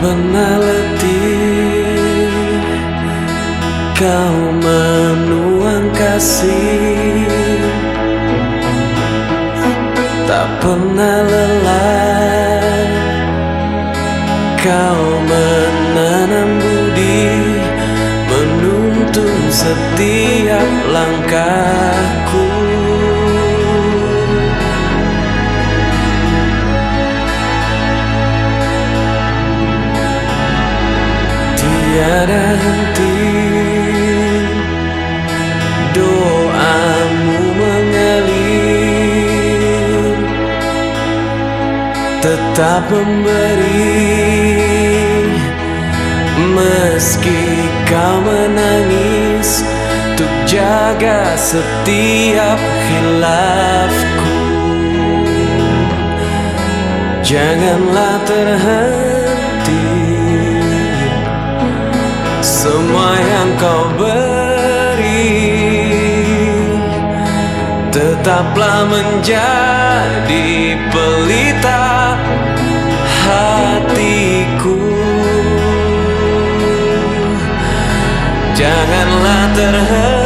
pernah letih Kau menuang kasih. Tak pernah lelah. Kau menanam budi Menuntun setiap langkahku Tiada henti. Doamu mengalir. Tetap memberi. Meski kau menangis Untuk jaga setiap hilafku Janganlah terhenti kau beri. Tetaplah menjadi pelita hatiku. Janganlah terhenti